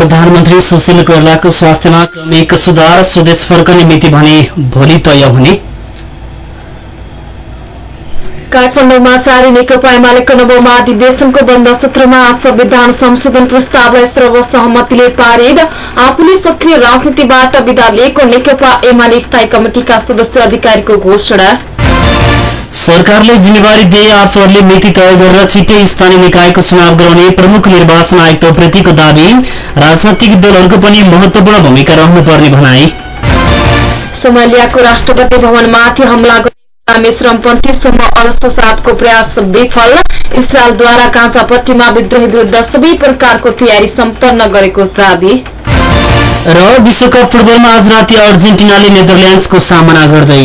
प्रधानमन्त्री सुशील कोइरालाको स्वास्थ्यमा क्रमिक सुधार स्वदेश फर्कने मिति भने भोलि तय हुने। काठमाडौँमा जारी नेकपा एमालेको नवौं महाधिवेशनको बन्द सत्रमा आज संविधान संशोधन प्रस्तावलाई सर्वसहमतिले पारित आफूले सक्रिय राजनीतिबाट विदा लिएको नेकपा एमाले स्थायी कमिटिका सदस्य अधिकारीको घोषणा। सरकारले जिम्मेवारी दिए आफूहरूले मिति तय गरेर छिट्टै स्थानीय निकायको चुनाव गराउने प्रमुख निर्वाचन आयुक्तप्रतिको दावी। राजनैतिक दलहरूको पनि महत्वपूर्ण भूमिका रहनुपर्ने भनाई। सोमालियाको राष्ट्रपति भवनमाथि हमला गर्ने अरस्तसादको प्रयास विफल। इजरायलद्वारा काँचापट्टीमा विद्रोही विरूद्ध सबै प्रकारको तयारी सम्पन्न गरेको दावी। र विश्वकप फुटबलमा आज राति अर्जेन्टिनाले नेदरल्याण्ड्सको सामना गर्दै।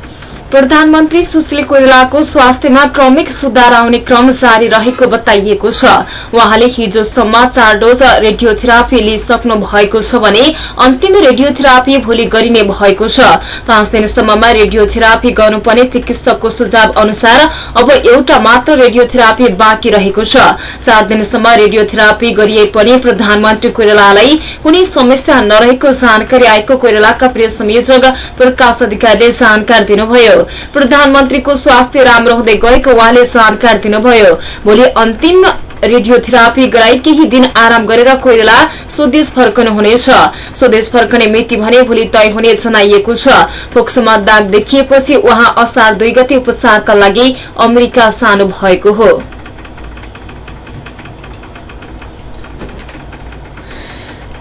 प्रधानमन्त्री सुशील कोइरालाको स्वास्थ्यमा क्रमिक सुधार आउने क्रम जारी रहेको बताइएको छ। उहाँले हिजोसम्म चार डोज रेडियोथेरापी लिइसक्नु भएको छ भने अन्तिम रेडियोथेरापी भोलि गरिने भएको छ। पाँच दिनसम्ममा रेडियोथेरापी गर्नुपर्ने चिकित्सकको सुझाव अनुसार अब एउटा मात्र रेडियोथेरापी बाँकी रहेको छ। चार दिनसम्म रेडियोथेरापी गरिए पनि प्रधानमन्त्री कोइरालालाई कुनै समस्या नरहेको जानकारी आएको कोइरालाका प्रिय संयोजक प्रकाश अधिकारीले जानकारी दिनुभयो। प्रधानमन्त्रीको स्वास्थ्य राम्रो हुँदै गएको उहाँले जानकारी दिनुभयो। भोलि अन्तिम रेडियोथेरापी गराई केही दिन आराम गरेर कोइराला स्वदेश फर्कनुहुनेछ। स्वदेश फर्कने मिति भने भोलि तय हुने जनाइएको छ। फोक्सोमा दाग देखिएपछि उहाँ असार दुई गते उपचारका लागि अमेरिका जानु भएको हो।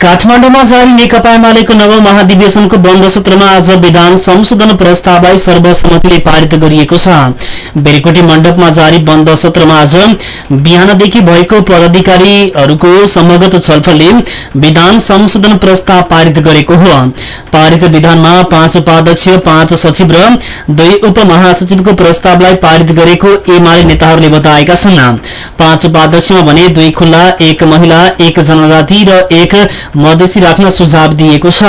काठमाडौँमा जारी नेकपा एमालेको नव महाधिवेशनको बन्द सत्रमा आज विधान संशोधन प्रस्तावलाई सर्वसम्मतिले पारित गरिएको छ। बेरकोटी मण्डपमा जारी बन्द सत्रमा आज बिहानदेखि भएको पदाधिकारीहरूको समगत छलफलले विधान संशोधन प्रस्ताव पारित गरेको हो। पारित विधानमा पाँच उपाध्यक्ष पाँच सचिव र दुई उपमहासचिवको प्रस्तावलाई पारित गरेको एमाले नेताहरूले बताएका छन्। पाँच उपाध्यक्षमा भने दुई खुल्ला एक महिला एक जनजाति र एक मधेसी राख्न सुझाव दिएको छ।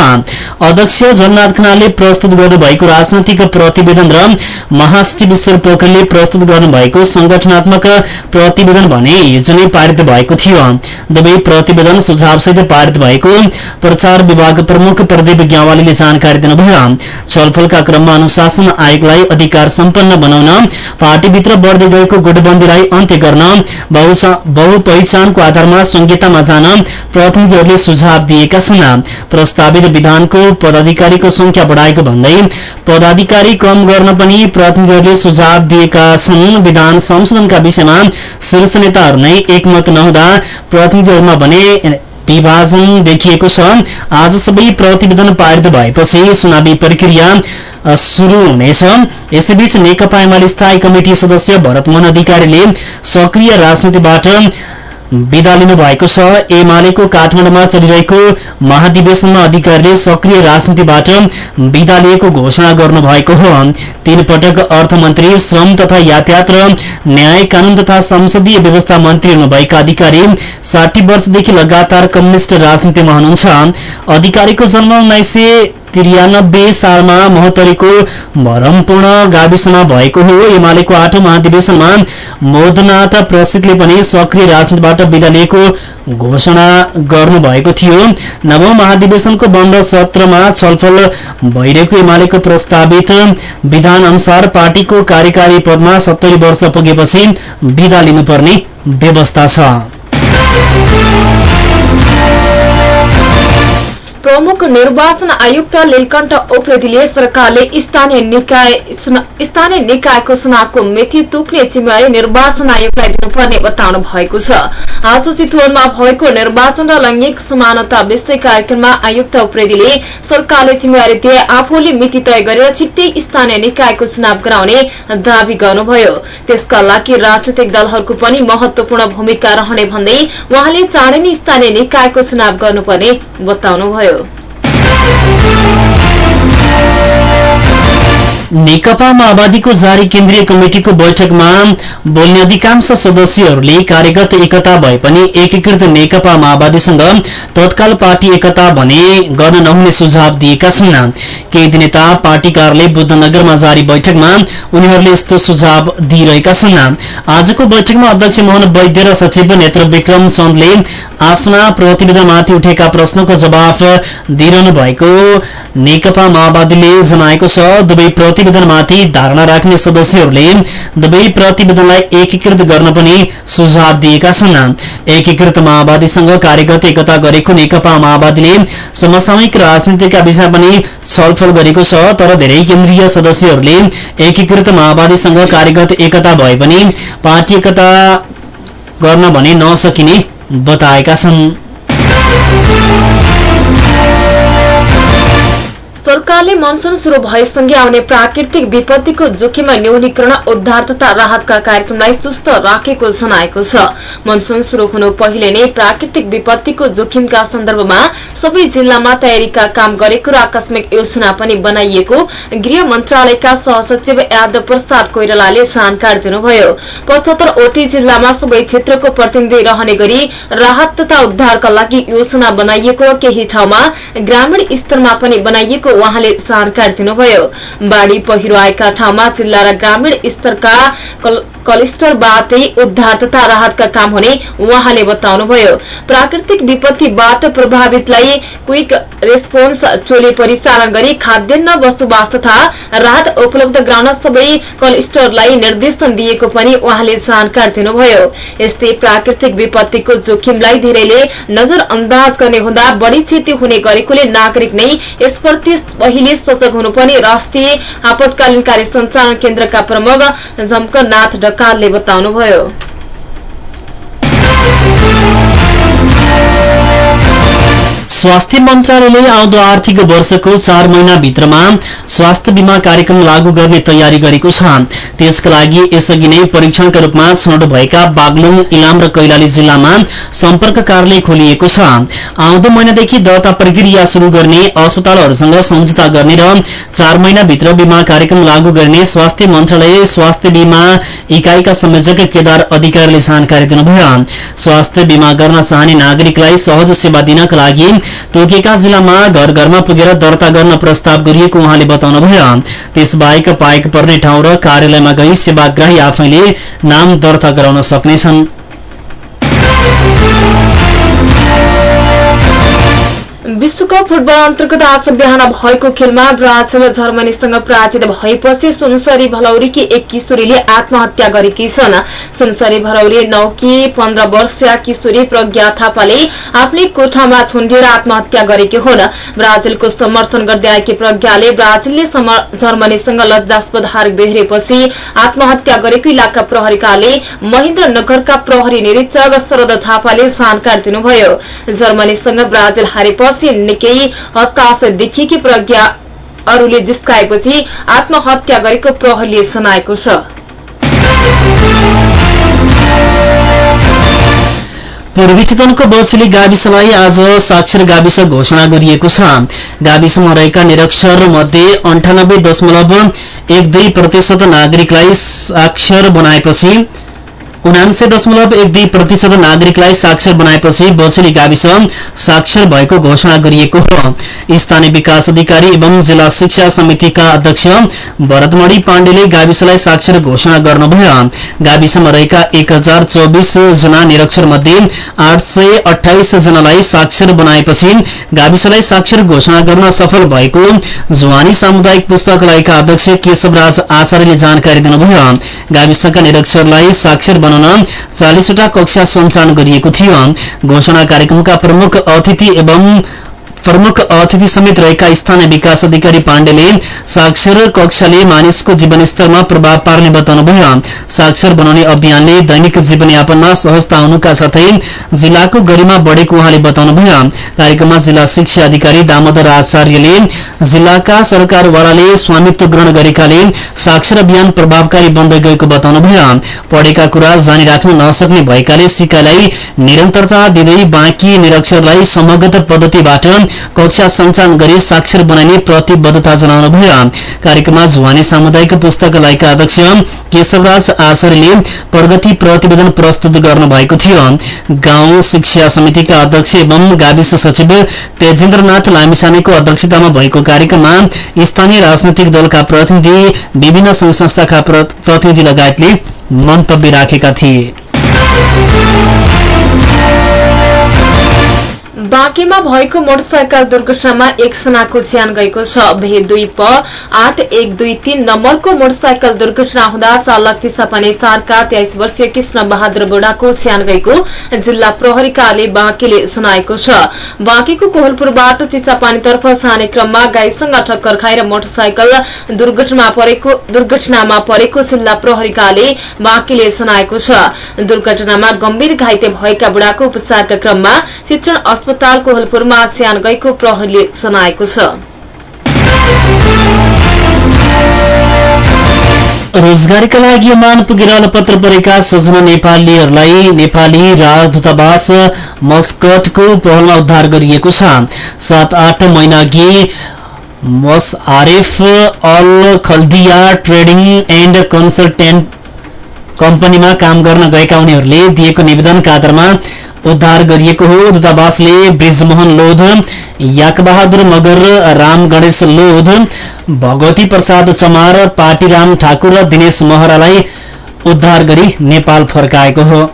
अध्यक्ष जगन्नाथ खनालले प्रस्तुत गर्नुभएको राजनैतिक प्रतिवेदन र महासचिव ईश्वर पोखरेलले प्रस्तुत गर्नुभएको संगठनात्मक प्रतिवेदन भने हिजो नै पारित भएको थियो। दुवै प्रतिवेदन सुझावसहित पारित भएको प्रचार विभाग प्रमुख प्रदीप ग्यावालीले जानकारी दिनुभयो। छलफलका क्रममा अनुशासन आयोगलाई अधिकार सम्पन्न बनाउन पार्टीभित्र बढ्दै गएको गुटबन्दीलाई अन्त्य गर्न बहुपहिचानको आधारमा संहितामा जान प्रतिनिधिहरूले सुझाव दिएका छन्। प्रस्तावित विधानको पदाधिकारीको संख्या बढ़ाएको भन्दै पदाधिकारी कम गर्न पनि प्रतिनिधिहरूले सुझाव दिएका छन्। विधान संशोधनका विषयमा शीर्ष नेताहरू नै एकमत नहुँदा प्रतिनिधिहरूमा भने विभाजन देखिएको छ। आज सबै प्रतिवेदन पारित भएपछि चुनावी प्रक्रिया शुरू हुनेछ। यसैबीच नेकपा एमाले स्थायी कमिटी सदस्य भरतमोहन अधिकारीले सक्रिय राजनीतिबाट विदा लिनु भएको छ। एमालेको काठमाडौँमा चलिरहेको महाधिवेशनमा अधिकारीले सक्रिय राजनीतिबाट विदा लिएको घोषणा गर्नुभएको हो। तीन पटक अर्थमन्त्री श्रम तथा यातायात र न्याय कानून तथा संसदीय व्यवस्था मन्त्री हुनुभएका अधिकारी साठी वर्षदेखि लगातार कम्युनिष्ट राजनीतिमा हुनुहुन्छ। अधिकारीको जन्म उन्नाइस त्रियानब्बे सालमा महोत्तरीको भरमपूर्ण गाविसमा भएको हो। एमालेको आठौं महाधिवेशनमा मोदनाथ प्रसिद्धले पनि सक्रिय राजनीतिबाट विदा लिएको घोषणा गर्नुभएको थियो। नवौं महाधिवेशनको बन्द सत्रमा छलफल भइरहेको एमालेको प्रस्तावित विधान अनुसार पार्टीको कार्यकारी पदमा सत्तरी वर्ष पुगेपछि विदा लिनुपर्ने व्यवस्था छ। प्रमुख निर्वाचन आयुक्त लीलकण्ठ ओप्रेतीले सरकारले स्थानीय निकाय स्थानीय निकायको चुनावको मिति तोक्ने जिम्मेवारी निर्वाचन आयोगलाई दिनुपर्ने बताउनु भएको छ आज चितवनमा भएको निर्वाचन र लैंगिक समानता विषय कार्यक्रममा आयुक्त उप्रेतीले सरकारले जिम्मेवारी दिए आफूले मिति तय गरेर छिट्टै स्थानीय निकायको चुनाव गराउने दावी गर्नुभयो त्यसका लागि राजनैतिक दलहरूको पनि महत्वपूर्ण भूमिका रहने भन्दै उहाँले चाँडै नै स्थानीय निकायको चुनाव गर्नुपर्ने बताउनुभयो नेकपा माओवादीको जारी केन्द्रीय कमिटिको बैठकमा बोल्ने अधिकांश सदस्यहरूले कार्यगत एकता भए पनि एकीकृत नेकपा माओवादीसँग तत्काल पार्टी एकता भने गर्न नहुने सुझाव दिएका छन्। केही दिन यता पार्टी कार्यालय बुद्धनगरमा जारी बैठकमा उनीहरूले यस्तो सुझाव दिइरहेका छन्। आजको बैठकमा अध्यक्ष मोहन वैद्य र सचिव नेत्र विक्रम चन्दले आफ्ना प्रतिवेदनमाथि उठेका प्रश्नको जवाफ दिइरहनु भएको नेकपा माओवादीले जनाएको छ। दुवै प्रतिवेदनमाथि धारणा राख्ने सदस्यहरूले दुवै प्रतिवेदनलाई एकीकृत गर्न पनि सुझाव दिएका छन्। एकीकृत माओवादीसँग कार्यगत एकता गरेको नेकपा माओवादीले समसामयिक राजनीतिका विषय पनि छलफल गरेको छ तर धेरै केन्द्रीय सदस्यहरूले एकीकृत माओवादीसँग कार्यगत एकता भए पनि पार्टी एकता गर्न भने नसकिने बताएका छन्। सरकारले मनसून शुरू भएसँगै आउने प्राकृतिक विपत्तिको जोखिममा न्यूनीकरण उद्धार तथा राहतका कार्यक्रमलाई चुस्त राखेको जनाएको छ। मनसून शुरू हुनु पहिले नै प्राकृतिक विपत्तिको जोखिमका सन्दर्भमा सबै जिल्लामा तयारीका काम गरेको र आकस्मिक योजना पनि बनाइएको गृह मन्त्रालयका सहसचिव यादव प्रसाद कोइरालाले जानकारी दिनुभयो। पचहत्तरवटै जिल्लामा सबै क्षेत्रको प्रतिनिधि रहने गरी राहत तथा उद्धारका लागि योजना बनाइएको केही ठाउँमा ग्रामीण स्तरमा पनि बनाइएको उहाँले जानकारी दिनुभयो। बाढ़ी पहिरो आएका ठाउँमा जिल्ला र ग्रामीण स्तरका कलिस्टरबाटै उद्धार तथा राहतका काम हुने उहाँले बताउनुभयो। प्राकृतिक विपत्तिबाट प्रभावितलाई क्विक रेस्पोन्स टोली परिचालन गरी खाद्यान्न बसोबास तथा राहत उपलब्ध गराउन सबै कलस्टरलाई निर्देशन दिएको पनि उहाँले जानकारी दिनुभयो। यस्तै प्राकृतिक विपत्तिको जोखिमलाई धेरैले नजरअन्दाज गर्ने हुँदा बढ़ी क्षति हुने गरेकोले नागरिक नै यसप्रति पहिले सजग हुनुपर्ने राष्ट्रिय आपतकालीन कार्य संचालन केन्द्रका प्रमुख झम्कनाथ ढकालले बताउनुभयो। स्वास्थ्य मन्त्रालयले आउँदो आर्थिक वर्षको चार महिनाभित्रमा स्वास्थ्य बीमा कार्यक्रम लागू गर्ने तयारी गरेको छ। त्यसका लागि यसअघि नै परीक्षणका रूपमा छनौट भएका बागलुङ इलाम र कैलाली जिल्लामा सम्पर्क कार्यालय खोलिएको छ। आउँदो महिनादेखि दर्ता प्रक्रिया शुरू गर्ने अस्पतालहरूसँग सम्झौता गर्ने र चार महिनाभित्र बीमा कार्यक्रम लागू गर्ने स्वास्थ्य मन्त्रालय स्वास्थ्य बीमा इकाइका संयोजक केदार अधिकारीले जानकारी दिनुभयो। स्वास्थ्य बीमा गर्न चाहने नागरिकलाई सहज सेवा दिनका लागि तोकेका जिल्लामा घर घरमा पुगेर दर्ता गर्न प्रस्ताव गरिएको उहाँले बताउनुभयो। त्यसबाहेक पाएक पर्ने ठाउँ र कार्यालयमा गई सेवाग्राही आफैले नाम दर्ता गराउन सक्नेछन्। विश्वकप फुटबल अन्तर्गत आज बिहान भएको खेलमा ब्राजिल जर्मनीसँग पराजित भएपछि सुनसरी भलौरीकी एक किशोरीले आत्महत्या गरेकी छन्। सुनसरी भलौरी नौकी पन्ध्र वर्षीय किशोरी प्रज्ञा थापाले आफ्नै कोठामा छुण्डिएर आत्महत्या गरेकी हुन्। ब्राजिलको समर्थन गर्दै आएकी प्रज्ञाले ब्राजिलले जर्मनीसँग लज्जास्पद हार बेहोरेपछि आत्महत्या गरेको इलाका प्रहरीकाले महेन्द्रनगरका प्रहरी निरीक्षक शरद थापाले जानकारी दिनुभयो। जर्मनीसँग ब्राजिल हारेपछि पछि निकै हताश देखिएकी प्रज्ञा अरूले जिस्काएपछि आत्महत्या गरेको प्रहरीले जनाएको छ। पूर्वी चितवनको बछुली गाविसलाई आज साक्षर गाविस घोषणा गरिएको छ। गाविसमा रहेका निरक्षर मध्ये अन्ठानब्बे दशमलव एक दुई प्रतिशत नागरिकलाई साक्षर बनाएपछि उनान्से दशमलव एक दुई प्रतिशत नागरिकलाई साक्षर बनाएपछि बछुली गाविस साक्षर भएको घोषणा गरिएको हो। स्थानीय विकास अधिकारी एवं जिल्ला शिक्षा समितिका अध्यक्ष भरतमणि पाण्डेले गाविसलाई साक्षर घोषणा गर्नुभयो। गाविसमा रहेका एक जना निरक्षर मध्ये आठ जनालाई साक्षर बनाएपछि गाविसलाई साक्षर घोषणा गर्न सफल भएको जुवानी सामुदायिक पुस्तकालयका अध्यक्ष केशवराज आचार्यले जानकारी दिनुभयो। गाविसका निरक्षरलाई साक्षर बनाउन चालिसवटा कक्षा सञ्चालन गरिएको थियो। घोषणा कार्यक्रमका प्रमुख अतिथि एवं प्रमुख अतिथि समेत रहेका स्थानीय विकास अधिकारी पाण्डेले साक्षर कक्षाले मानिसको जीवनस्तरमा प्रभाव पार्ने बताउनुभयो। साक्षर बनाउने अभियानले दैनिक जीवनयापनमा सहजता हुनुका साथै जिल्लाको गरिमा बढ़ेको उहाँले बताउनुभयो। कार्यक्रममा जिल्ला शिक्षा अधिकारी दामोदर आचार्यले जिल्लाका सरकारवालाले स्वामित्व ग्रहण गरेकाले साक्षर अभियान प्रभावकारी बन्दै गएको बताउनुभयो। पढेका कुरा जानिराख्न नसक्ने भएकाले सिकाइलाई निरन्तरता दिँदै बाँकी निरक्षरलाई समगत पद्धतिबाट कक्षा सञ्चालन गरी साक्षर बनाइने प्रतिबद्धता जनाउनुभयो कार्यक्रममा जुवानी सामुदायिक पुस्तकालयका अध्यक्ष केशवराज आचार्यले प्रगति प्रतिवेदन प्रस्तुत गर्नुभएको थियो। गाउँ शिक्षा समितिका अध्यक्ष एवं गाविस सचिव तेजेन्द्रनाथ लामिसानेको अध्यक्षतामा भएको कार्यक्रममा स्थानीय राजनैतिक दलका प्रतिनिधि विभिन्न संघ संस्थाका प्रतिनिधि लगायतले मन्तव्य राखेका थिए। बाँकीमा भएको मोटरसाइकल दुर्घटनामा एकजनाको ज्यान गएको छ। भे दुई प आठ एक दुई तीन नम्बरको मोटरसाइकल दुर्घटना हुँदा चालक चिसापानी चारका तेइस वर्षीय कृष्ण बहादुर बुढाको ज्यान गएको जिल्ला प्रहरीकाले बाँकीले सुनाएको छ। बाँकीको कोहलपुरबाट चिसापानीतर्फ जाने क्रममा गाईसँग टक्कर खाएर मोटरसाइकल दुर्घटनामा परेको जिल्ला प्रहरीकाले बाँकीले सुनाएको छ। दुर्घटनामा गम्भीर घाइते भएका बुढाको उपचारका क्रममा शिक्षण अस्पताल कोहलपुरमा स्यान गएको प्रहरीले जनाएको छ। रोजगारीका लागि ओमान पुगेर पत्र परेका सजना नेपालीहरूलाई नेपाली राजदूतावास मस्कटको पहलमा उद्धार गरिएको छ। सात आठ महिना अघि मसआरएफ Al Khaldiya trading and consultant कम्पनीमा काम गर्न गएका उनीहरूले दिएको निवेदनका आधारमा उद्धार गरिएको हो। दूतावासले ब्रिजमोहन लोध याकबहादुर मगर राम गणेश लोध भगवती प्रसाद चमार पाटीराम ठाकुर र दिनेश महरालाई उद्धार गरी नेपाल फर्काएको हो।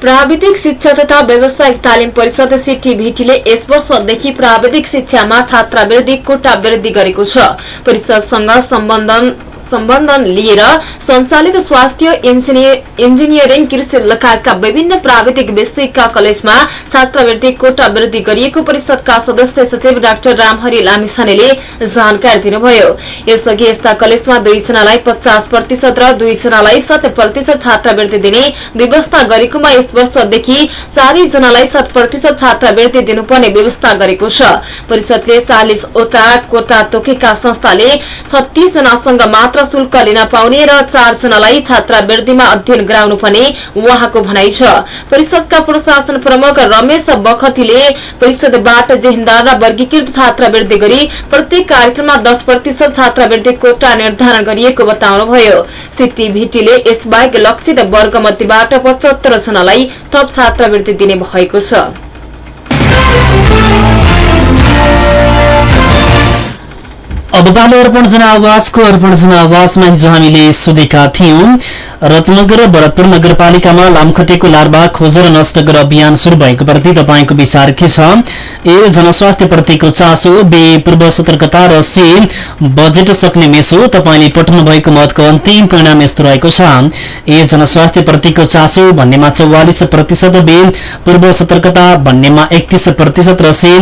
प्राविधिक शिक्षा तथा व्यावसायिक तालिम परिषद सिटिभिटीले यस वर्षदेखि प्राविधिक शिक्षामा छात्रावृद्धि कोटा वृद्धि गरेको छ। परिषदसँग सम्बन्धन सम्बन्धन लिएर सञ्चालित स्वास्थ्य इन्जिनियरिङ कृषि लगायतका विभिन्न प्राविधिक विषयका कलेजमा छात्रवृत्ति कोटा वृद्धि गरिएको परिषदका सदस्य सचिव डाक्टर रामहरि लामिछानेले जानकारी दिनुभयो। यसअघि यस्ता कलेजमा दुईजनालाई पचास प्रतिशत र दुईजनालाई शत प्रतिशत छात्रवृत्ति दिने व्यवस्था गरेकोमा यस वर्षदेखि चारैजनालाई शत प्रतिशत छात्रवृत्ति दिनुपर्ने व्यवस्था गरेको छ। परिषदले चालिसवटा कोटा तोकेका संस्थाले छत्तीसजनासँग मात्र शुल्क लिन पाउने र चारजनालाई छात्रावृत्तिमा अध्ययन गराउनु पर्ने उहाँको भनाइ छ। परिषदका प्रशासन प्रमुख रमेश बखतीले परिषदबाट जेहेन्दार र वर्गीकृत छात्रवृत्ति गरी प्रत्येक कार्यक्रममा दश प्रतिशत छात्रवृत्ति कोटा निर्धारण गरिएको बताउनुभयो। सिटिभिटीले यसबाहेक लक्षित वर्ग मध्येबाट पचहत्तर जनालाई थप छात्रवृत्ति दिने भएको छ। अब पालो अर्पण जनावासको अर्पण जनावासमा हिजो हामीले सोधेका थियौं रत्नगर भरतपुर नगरपालिकामा लामखटेको लार्वा खोजेर नष्ट गर अभियान शुरू भएको प्रति तपाईँको विचार के छ? ए जनस्वास्थ्य प्रतिको चासो बे पूर्व सतर्कता र सी बजेट सक्ने मेसो तपाईँले पठाउनु भएको मतको अन्तिम परिणाम यस्तो रहेको छ। ए जनस्वास्थ्य प्रतिको चासो भन्नेमा चौवालिस प्रतिशत बे पूर्व सतर्कता भन्नेमा एकतीस प्रतिशत र सी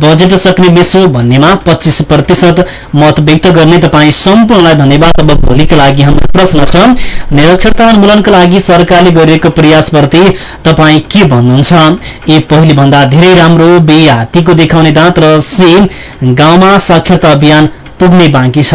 बजेट सक्ने मेसो भन्नेमा पच्चिस प्रतिशत। मत व्यक्त गर्ने तपाईँ सम्पूर्णलाई धन्यवाद अब भोलिका लागि हाम्रो प्रश्न छ। साक्षरता उन्मूलनका लागि सरकारले गरिएको प्रयासप्रति तपाईँ के भन्नुहुन्छ? ए पहिले भन्दा धेरै राम्रो बे हात्तीको देखाउने दाँत र सी गाउँमा साक्षरता अभियान पुग्ने बाँकी छ।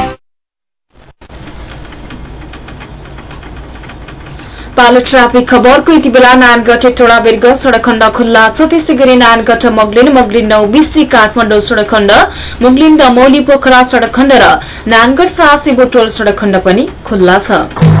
पालो ट्राफिक खबरको यति बेला नानगढ टोडा बेर्ग सड़क खण्ड खुल्ला। छ त्यसै गरी नानगढ मगलिन मगलिन नौ बिसी काठमाडौँ सड़क खण्ड मुगलिन दमौली पोखरा सड़क खण्ड र नानगढ फ्राँसी बोटोल सड़क खण्ड पनि खुल्ला छ।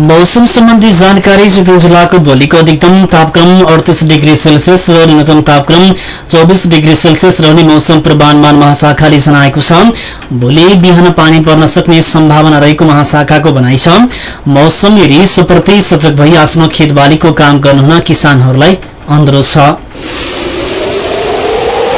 मौसम सम्बन्धी जानकारी चितवन जिल्लाको भोलिको अधिकतम तापक्रम अडतिस डिग्री सेल्सियस र न्यूनतम तापक्रम चौबिस डिग्री सेल्सियस रहने मौसम पूर्वानुमान महाशाखाले जनाएको छ। भोलि बिहान पानी पर्न सक्ने सम्भावना रहेको महाशाखाको भनाइ छ। मौसम हेरी सुप्रति सजग भई आफ्नो खेतबालीको काम गर्नुहुन किसानहरूलाई अनुरोध छ।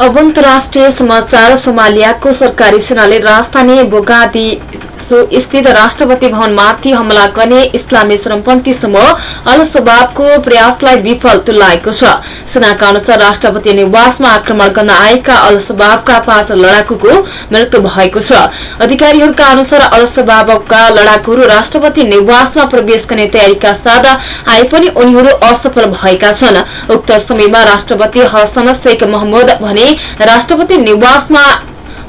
अब अन्तर्राष्ट्रिय समाचार सोमालियाको सरकारी सेनाले राजधानी बोगादी स्थित राष्ट्रपति भवनमाथि हमला गर्ने इस्लामी श्रमपन्थी समूह अल सबाबको प्रयासलाई विफल तुल्याएको छ। सेनाका अनुसार राष्ट्रपति निवासमा आक्रमण गर्न आएका अल सबाबका पाँच लडाकुको मृत्यु भएको छ। अधिकारीहरूका अनुसार अल सबाबका लडाकुहरू राष्ट्रपति निवासमा प्रवेश गर्ने तयारीका साथ आए पनि उनीहरू असफल भएका छन्। उक्त समयमा राष्ट्रपति हसन शेख महमुद भने राष्ट्रपति निवासमा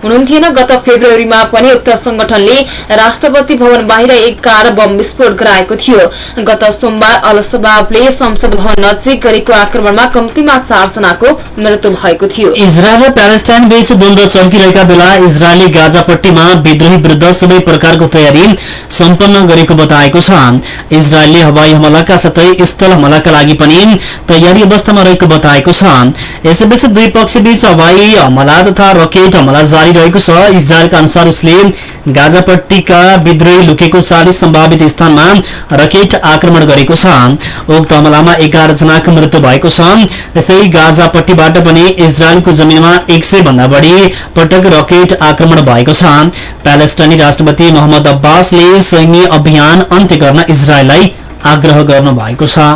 हुनुहुन्थेन। गत फेब्रुअरीमा पनि उक्त संगठनले राष्ट्रपति भवन बाहिर एक कार बम विस्फोट गराएको थियो। गत सोमबार अल सबाबले संसद भवन नजिक गरेको आक्रमणमा कम्तीमा चारजनाको मृत्यु भएको थियो। इजरायल र प्यालेस्टाइन बीच द्वन्द चर्किरहेका बेला इजरायलले गाजापट्टीमा विद्रोही विरूद्ध सबै प्रकारको तयारी सम्पन्न गरेको बताएको छ। इजरायलले हवाई हमलाका साथै स्थल हमलाका लागि पनि तयारी अवस्थामा रहेको बताएको छ। यसैबीच दुई पक्षबीच हवाई हमला तथा रकेट हमला जारी रहेको छ। इजरायलका अनुसार उसले गाजापट्टीका विद्रोही लुकेको चालिस सम्भावित स्थानमा रकेट आक्रमण गरेको छ। उक्त हमलामा एघार जनाको मृत्यु भएको छ। यस्तै गाजापट्टीबाट पनि इजरायलको जमिनमा एक सय भन्दा बढ़ी पटक रकेट आक्रमण भएको छ। प्यालेस्टाइनी राष्ट्रपति मोहम्मद अब्बासले सैन्य अभियान अन्त्य गर्न इजरायललाई आग्रह गर्नु भएको छ।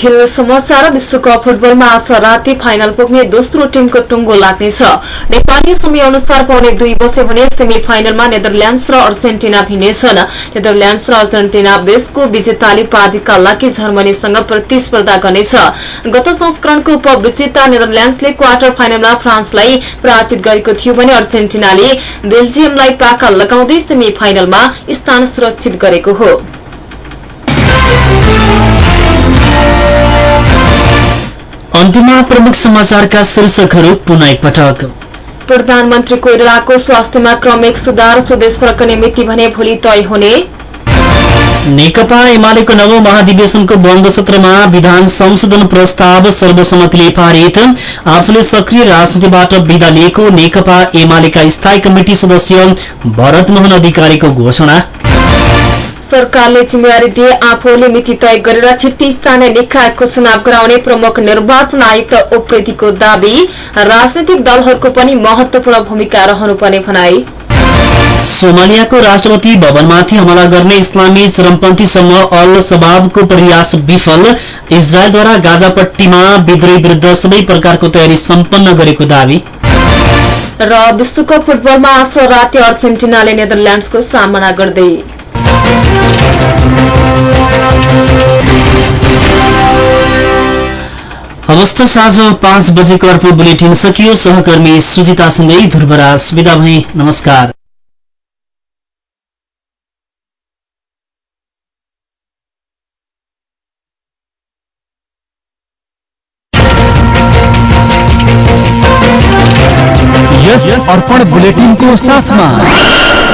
खेल समाचार विश्वकप फुटबलमा आज राति फाइनल पुग्ने दोस्रो टिमको टुङ्गो लाग्नेछ। नेपाली समय अनुसार पाउने दुई बजे हुने सेमी फाइनलमा नेदरल्याण्ड्स र अर्जेन्टिना भिड्नेछन् नेदरल्याण्ड्स र अर्जेन्टिना देशको विजेताले उपाधिका लागि जर्मनीसँग प्रतिस्पर्धा गर्नेछ। गत संस्करणको उपविजेता नेदरल्याण्ड्सले क्वार्टर फाइनलमा फ्रान्सलाई पराजित गरेको थियो भने अर्जेन्टिनाले बेल्जियमलाई पाका लगाउँदै सेमी फाइनलमा स्थान सुरक्षित गरेको हो। अन्त्यमा प्रमुख समाचारका शीर्षकहरू पुनः एकपटक। प्रधानमन्त्री कोइरालाको स्वास्थ्यमा क्रमिक सुधार स्वदेश फर्कने मिति भने भोलि तय हुने। नेकपा एमालेको नव महाधिवेशनको बन्द सत्रमा विधान संशोधन प्रस्ताव सर्वसम्मतिले पारित। आफूले सक्रिय राजनीतिबाट विदा लिएको नेकपा एमालेका स्थायी कमिटी सदस्य भरत मोहन अधिकारीको घोषणा। सरकारले जिम्मेवारी दिए। आफूले मिति तय गरेर छिट्टी स्थानीय निकायको चुनाव गराउने प्रमुख निर्वाचन आयुक्त उप्रेतीको दावी। राजनैतिक दलहरूको पनि महत्वपूर्ण भूमिका रहनुपर्ने भनाई। सोमालियाको राष्ट्रपति भवनमाथि हमला गर्ने इस्लामी चरमपन्थी समूह अल सबाबको प्रयास विफल। इजरायलद्वारा गाजापट्टीमा विद्रोही विरूद्ध सबै प्रकारको तयारी सम्पन्न गरेको दावी। र विश्वकप फुटबलमा आज राति अर्जेन्टिनाले नेदरल्याण्ड्सको सामना गर्दै। अवस्था साँझ पाँच बजेको अर्पण बुलेटिन सकियो। सहकर्मी सुजितासँगै ध्रुवराज। विदा भई। नमस्कार। अर्पण बुलेटिनको साथमा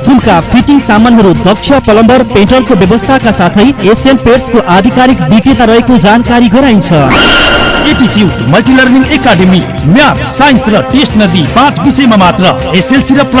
बाथरुमका फिटिङ सामानहरू दक्ष प्लम्बर पेट्रोलको व्यवस्थाका साथै एसियन पेट्सको आधिकारिक विक्रेता रहेको जानकारी गराइन्छ। एटिच्युड multi learning academy math science र टेस्ट नदी पाँच विषयमा मात्र एसएलसी र प्लस